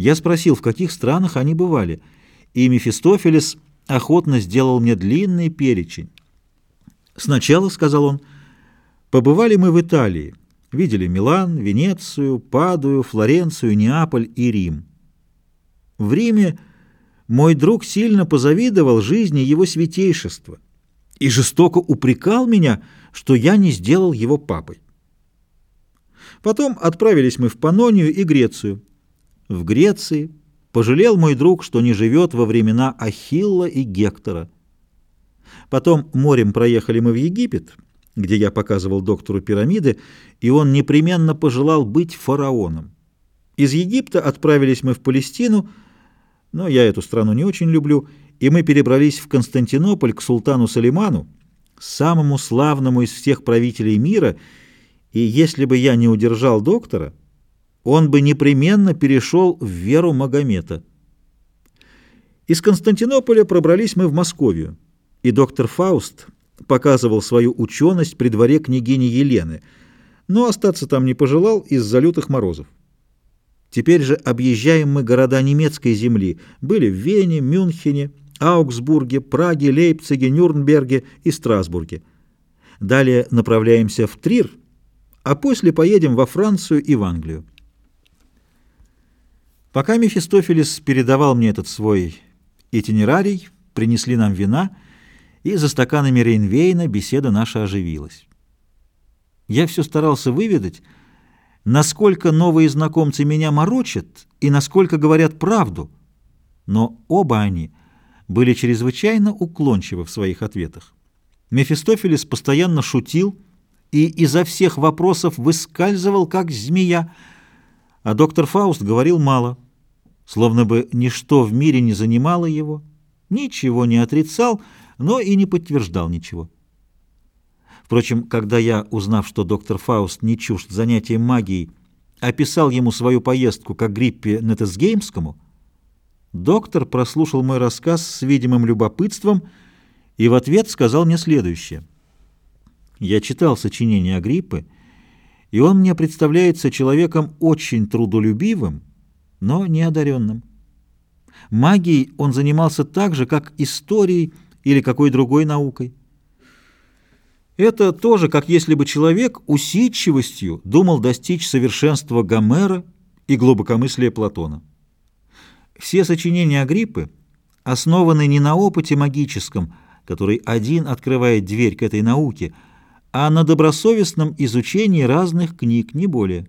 Я спросил, в каких странах они бывали, и Мефистофелес охотно сделал мне длинный перечень. «Сначала, — сказал он, — побывали мы в Италии, видели Милан, Венецию, Падую, Флоренцию, Неаполь и Рим. В Риме мой друг сильно позавидовал жизни его святейшества и жестоко упрекал меня, что я не сделал его папой. Потом отправились мы в Панонию и Грецию. В Греции пожалел мой друг, что не живет во времена Ахилла и Гектора. Потом морем проехали мы в Египет, где я показывал доктору пирамиды, и он непременно пожелал быть фараоном. Из Египта отправились мы в Палестину, но я эту страну не очень люблю, и мы перебрались в Константинополь к султану Салиману, самому славному из всех правителей мира, и если бы я не удержал доктора, он бы непременно перешел в веру Магомета. Из Константинополя пробрались мы в Московию, и доктор Фауст показывал свою ученость при дворе княгини Елены, но остаться там не пожелал из-за лютых морозов. Теперь же объезжаем мы города немецкой земли, были в Вене, Мюнхене, Аугсбурге, Праге, Лейпциге, Нюрнберге и Страсбурге. Далее направляемся в Трир, а после поедем во Францию и в Англию. Пока Мефистофелес передавал мне этот свой итинерарий, принесли нам вина, и за стаканами Рейнвейна беседа наша оживилась. Я все старался выведать, насколько новые знакомцы меня морочат и насколько говорят правду, но оба они были чрезвычайно уклончивы в своих ответах. Мефистофелес постоянно шутил и изо всех вопросов выскальзывал, как змея, а доктор Фауст говорил мало, словно бы ничто в мире не занимало его, ничего не отрицал, но и не подтверждал ничего. Впрочем, когда я, узнав, что доктор Фауст не чужд занятием магией, описал ему свою поездку к Агриппе Нетесгеймскому, доктор прослушал мой рассказ с видимым любопытством и в ответ сказал мне следующее. Я читал сочинение Агриппы, и он мне представляется человеком очень трудолюбивым, но неодаренным. Магией он занимался так же, как историей или какой другой наукой. Это тоже, как если бы человек усидчивостью думал достичь совершенства Гомера и глубокомыслия Платона. Все сочинения Агриппы основаны не на опыте магическом, который один открывает дверь к этой науке, а на добросовестном изучении разных книг, не более.